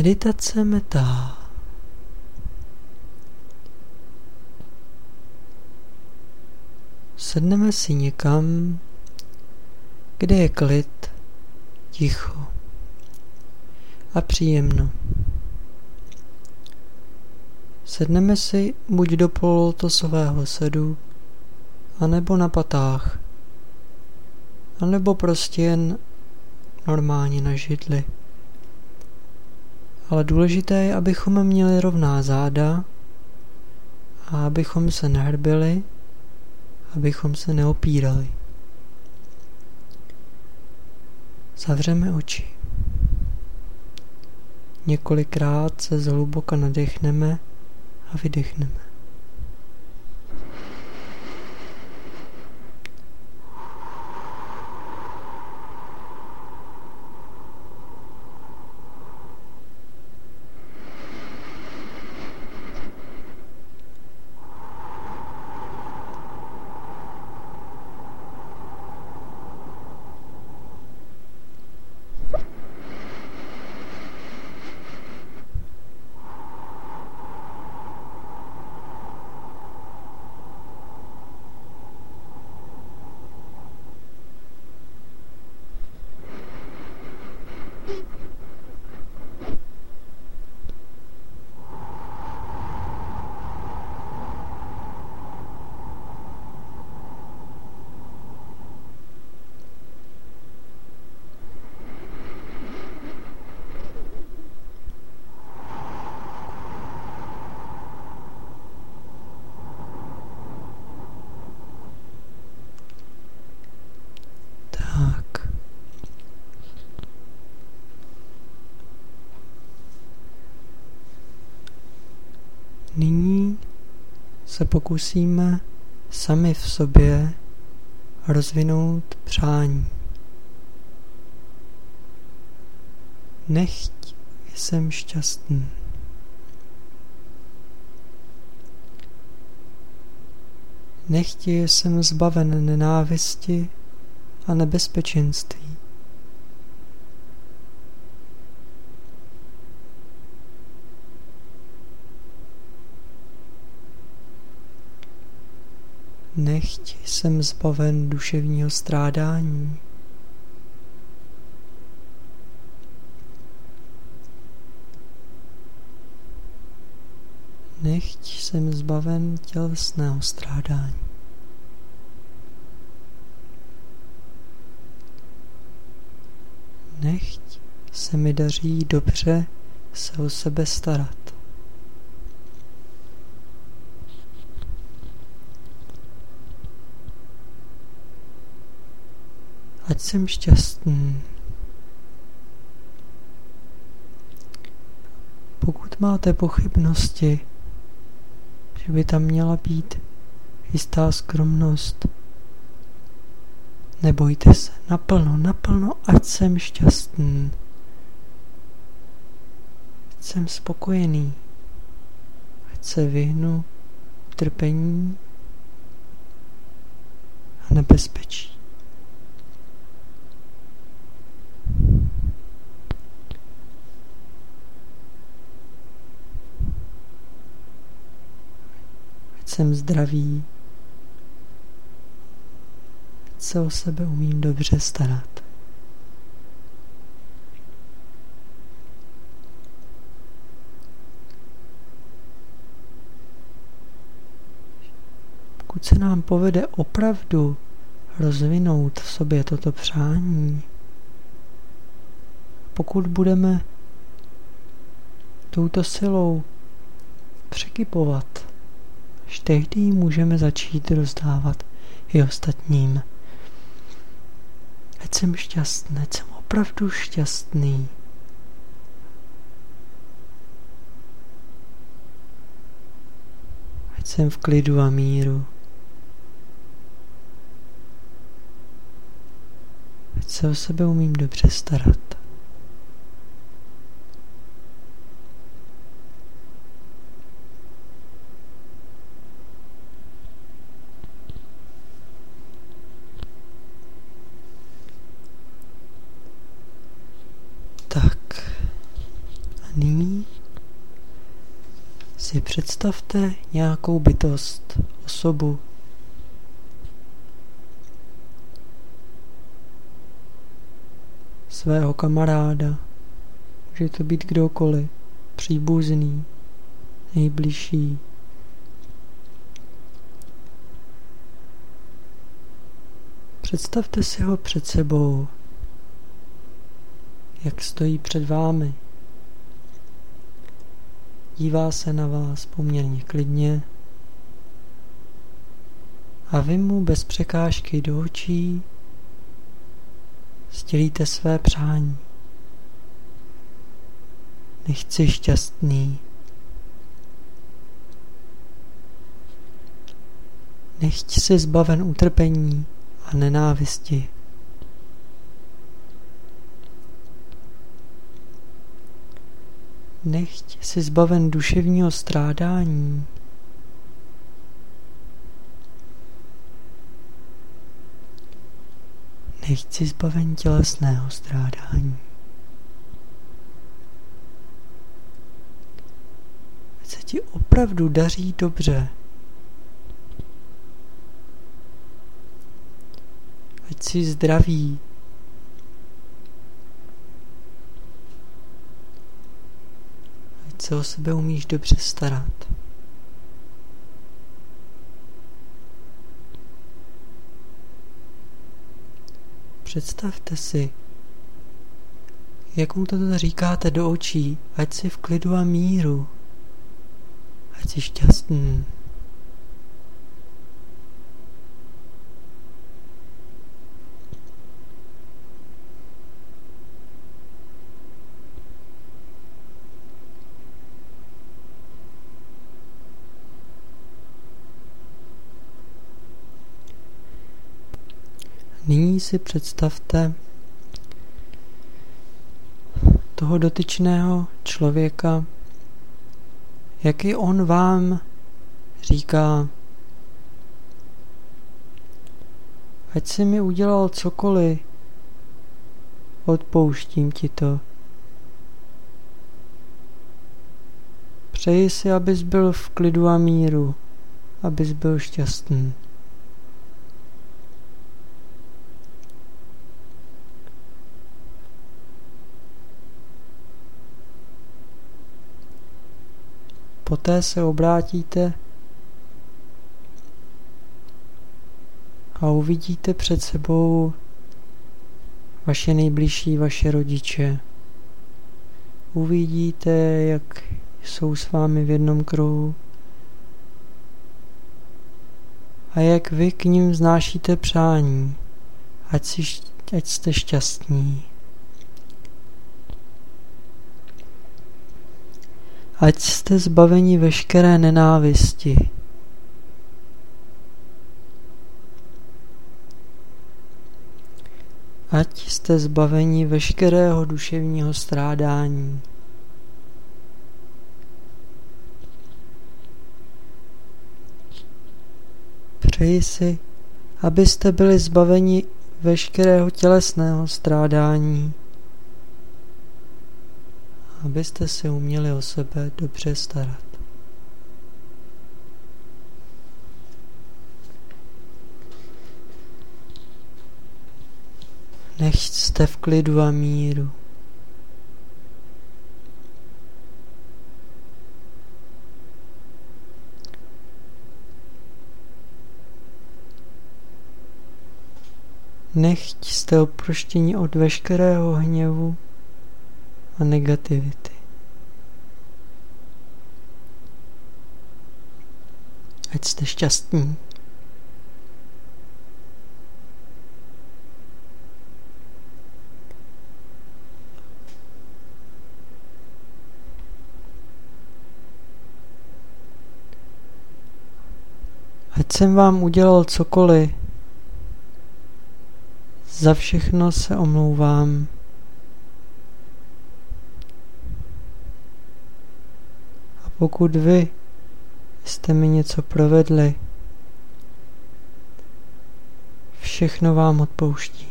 Meditace metá. Sedneme si někam, kde je klid, ticho a příjemno. Sedneme si buď do polotosového sedu, anebo na patách, anebo prostě jen normálně na židli. Ale důležité je, abychom měli rovná záda a abychom se nehrbili, abychom se neopírali. Zavřeme oči. Několikrát se zhluboka nadechneme a vydechneme. Nyní se pokusíme sami v sobě rozvinout přání. Nechť jsem šťastný. Nechť jsem zbaven nenávisti a nebezpečenství. Nechť jsem zbaven duševního strádání. Nechť jsem zbaven tělesného strádání. Nechť se mi daří dobře se o sebe starat. ať jsem šťastný. Pokud máte pochybnosti, že by tam měla být jistá skromnost, nebojte se, naplno, naplno, ať jsem šťastný. Ať jsem spokojený. Ať se vyhnu trpení a nebezpečí. Jsem zdravý, se o sebe umím dobře starat. Pokud se nám povede opravdu rozvinout v sobě toto přání, pokud budeme touto silou překypovat Až tehdy můžeme začít rozdávat i ostatním. Ať jsem šťastný, ať jsem opravdu šťastný. Ať jsem v klidu a míru. Ať se o sebe umím dobře starat. nyní si představte nějakou bytost, osobu, svého kamaráda, může to být kdokoliv, příbuzný, nejbližší. Představte si ho před sebou, jak stojí před vámi. Dívá se na vás poměrně klidně a vy mu bez překážky do očí sdělíte své přání. Nechci šťastný. Nechť si zbaven utrpení a nenávisti. Nechť si zbaven duševního strádání. Nechť si zbaven tělesného strádání. Ať se ti opravdu daří dobře. Ať jsi zdravý, se o sebe umíš dobře starat. Představte si, jak mu toto říkáte do očí, ať si v klidu a míru, ať jsi šťastný. Nyní si představte toho dotyčného člověka, jaký on vám říká, ať si mi udělal cokoliv, odpouštím ti to. Přeji si, abys byl v klidu a míru, abys byl šťastný. Poté se obrátíte a uvidíte před sebou vaše nejbližší, vaše rodiče. Uvidíte, jak jsou s vámi v jednom kruhu a jak vy k ním znášíte přání, ať, si, ať jste šťastní. Ať jste zbaveni veškeré nenávisti. Ať jste zbaveni veškerého duševního strádání. Přeji si, abyste byli zbaveni veškerého tělesného strádání abyste se uměli o sebe dobře starat. Nech jste v klidu a míru. Nechť jste oproštěni od veškerého hněvu a negativity. Ať jste šťastní. Ať jsem vám udělal cokoliv, za všechno se omlouvám. pokud vy jste mi něco provedli, všechno vám odpouštím.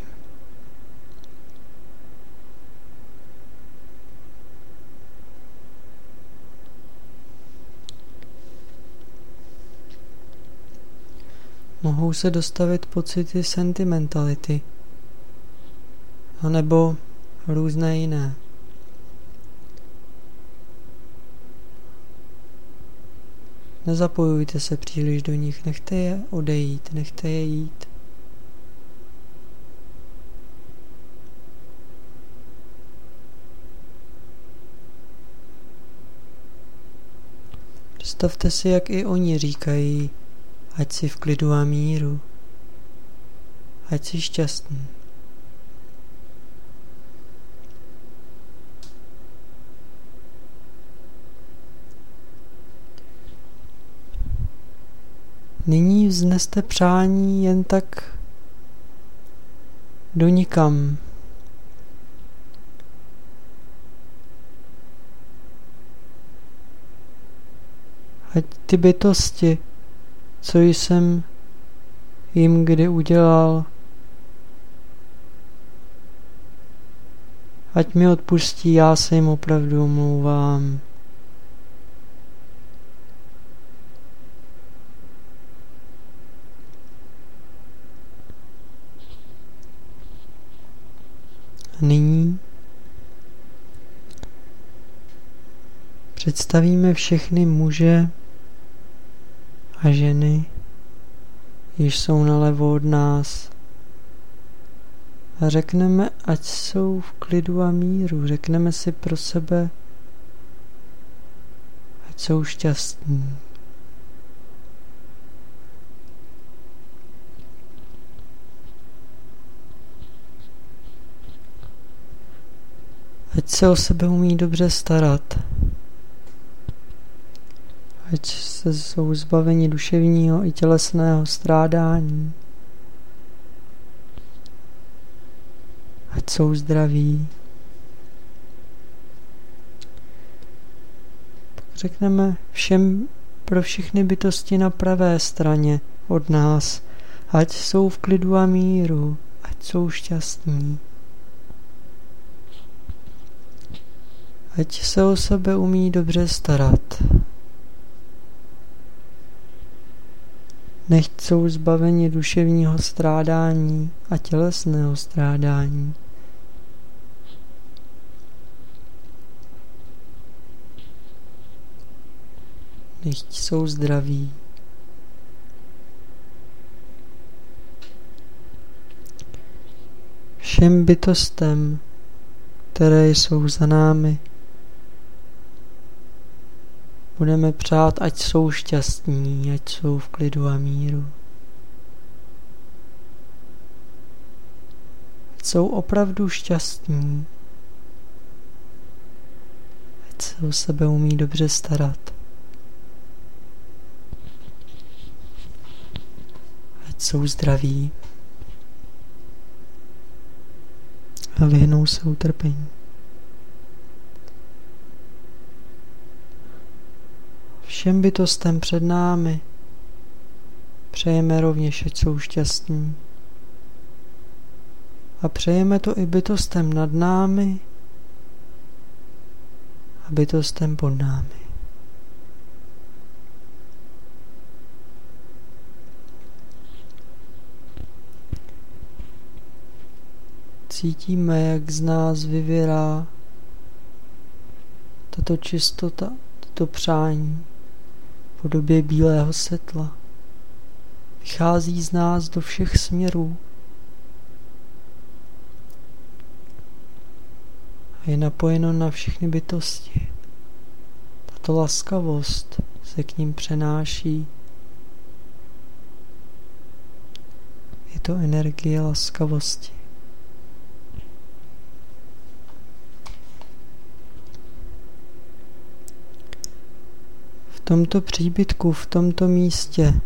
Mohou se dostavit pocity sentimentality, anebo různé jiné. Nezapojujte se příliš do nich, nechte je odejít, nechte je jít. Představte si, jak i oni říkají, ať si v klidu a míru, ať si šťastný. Nyní vzneste přání jen tak do nikam. Ať ty bytosti, co jsem jim kdy udělal, ať mi odpustí, já se jim opravdu omlouvám. Nyní představíme všechny muže a ženy, již jsou nalevo od nás. A řekneme, ať jsou v klidu a míru. Řekneme si pro sebe, ať jsou šťastní. Ať se o sebe umí dobře starat. Ať se jsou zbaveni duševního i tělesného strádání. Ať jsou zdraví. Řekneme všem pro všechny bytosti na pravé straně od nás, ať jsou v klidu a míru, ať jsou šťastní. Ať se o sebe umí dobře starat. Nechť jsou zbaveni duševního strádání a tělesného strádání. Nechť jsou zdraví. Všem bytostem, které jsou za námi, Budeme přát, ať jsou šťastní, ať jsou v klidu a míru. Ať jsou opravdu šťastní. Ať se o sebe umí dobře starat. Ať jsou zdraví. A vyhnou se utrpení. Všem bytostem před námi přejeme rovněž, ať jsou šťastní. A přejeme to i bytostem nad námi a bytostem pod námi. Cítíme, jak z nás vyvěrá tato čistota, tato přání podobě bílého světla. Vychází z nás do všech směrů. A je napojeno na všechny bytosti. Tato laskavost se k ním přenáší. Je to energie laskavosti. Tomto příbytku, v tomto místě.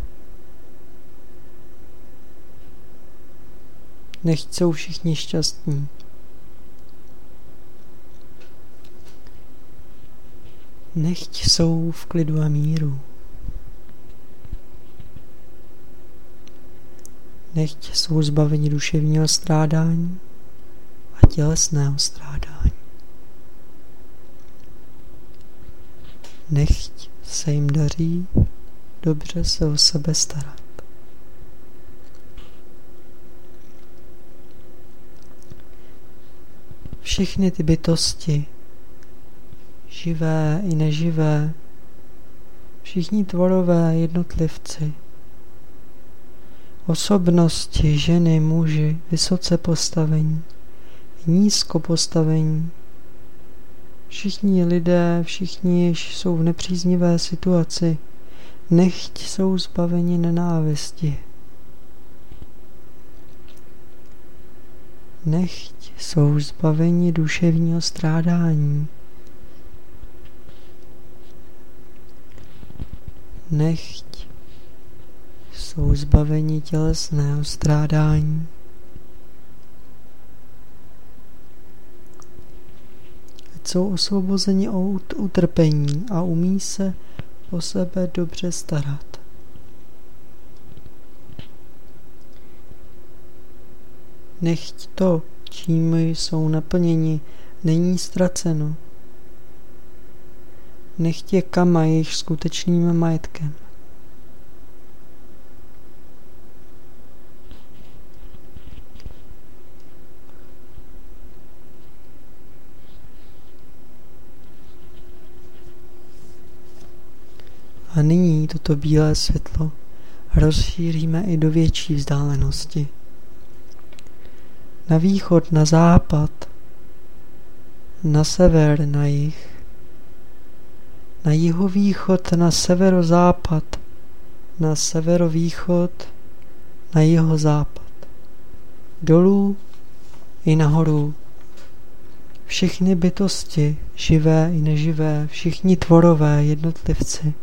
Nechť jsou všichni šťastní. Nechť jsou v klidu a míru. Nechť jsou zbaveni duševního strádání a tělesného strádání. Nechť se jim daří dobře se o sebe starat. Všechny ty bytosti, živé i neživé, všichni tvorové jednotlivci, osobnosti, ženy, muži, vysoce postavení, nízko postavení, všichni lidé, všichni, jsou v nepříznivé situaci, nechť jsou zbaveni nenávisti. Nechť jsou zbaveni duševního strádání. Nechť jsou zbaveni tělesného strádání. Jsou osvobozeni od utrpení a umí se o sebe dobře starat. Nechť to, čím jsou naplněni, není ztraceno. Nechť je kama jejich skutečným majetkem. A nyní toto bílé světlo rozšíříme i do větší vzdálenosti. Na východ, na západ, na sever, na jih, na jihovýchod, na severozápad, na severovýchod, na jihozápad, dolů i nahoru. Všechny bytosti, živé i neživé, všichni tvorové jednotlivci,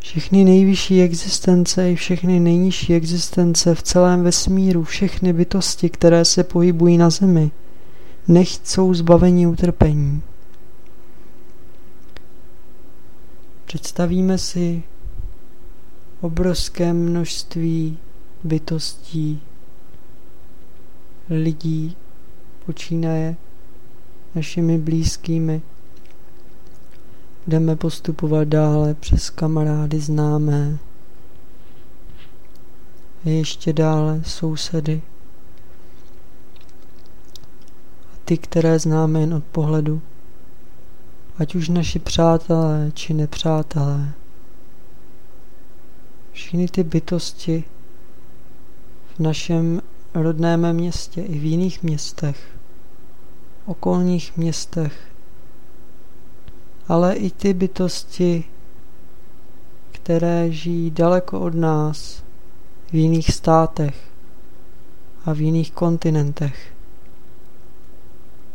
všechny nejvyšší existence i všechny nejnižší existence v celém vesmíru, všechny bytosti, které se pohybují na zemi, nechť jsou zbaveni utrpení. Představíme si obrovské množství bytostí, lidí, počínaje našimi blízkými, Budeme postupovat dále přes kamarády známé. Ještě dále sousedy. A ty, které známe jen od pohledu. Ať už naši přátelé či nepřátelé. Všechny ty bytosti v našem rodném městě i v jiných městech, okolních městech, ale i ty bytosti, které žijí daleko od nás, v jiných státech a v jiných kontinentech.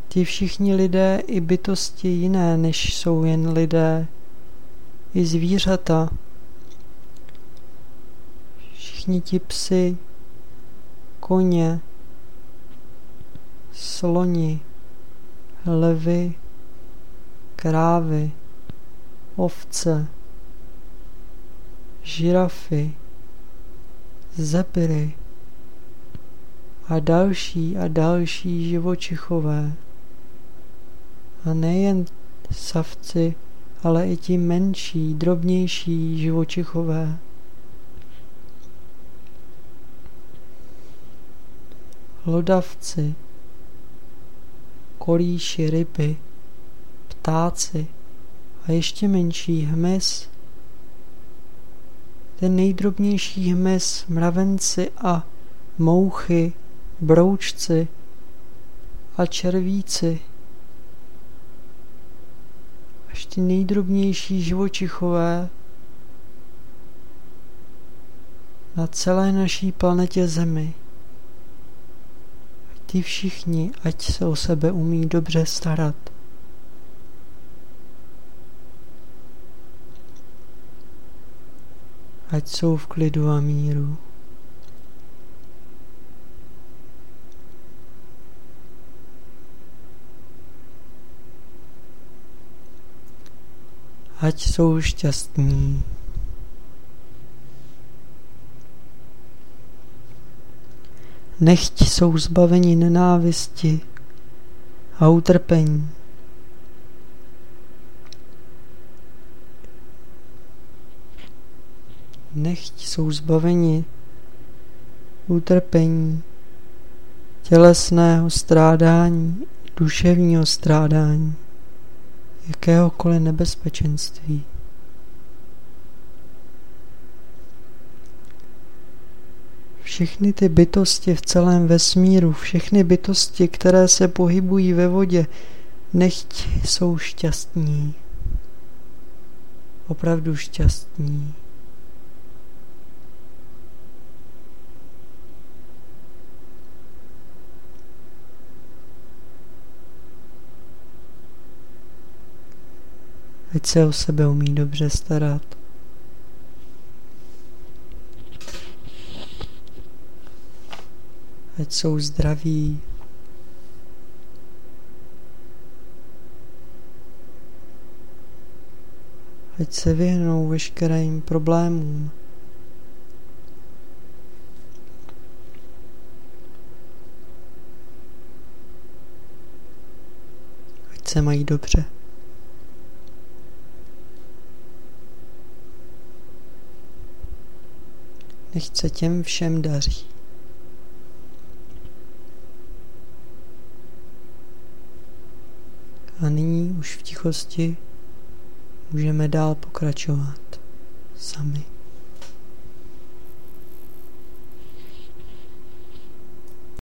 Ti všichni lidé i bytosti jiné, než jsou jen lidé, i zvířata, všichni ti psy, koně, sloni, levy, krávy, ovce, žirafy, zebry a další a další živočichové. A nejen savci, ale i ti menší, drobnější živočichové. Lodavci, kolíši ryby, ptáci a ještě menší hmyz, ten nejdrobnější hmyz, mravenci a mouchy, broučci a červíci, až ty nejdrobnější živočichové na celé naší planetě Zemi. Ty všichni, ať se o sebe umí dobře starat. Ať jsou v klidu a míru. Ať jsou šťastní. Nechť jsou zbaveni nenávisti a utrpení. Nechť jsou zbaveni utrpení tělesného strádání, duševního strádání, jakéhokoliv nebezpečenství. Všechny ty bytosti v celém vesmíru, všechny bytosti, které se pohybují ve vodě, nechť jsou šťastní. Opravdu šťastní. Ať se o sebe umí dobře starat. Ať jsou zdraví. Ať se vyhnou veškerým problémům. Ať se mají dobře. Nech se těm všem daří. A nyní už v tichosti můžeme dál pokračovat sami.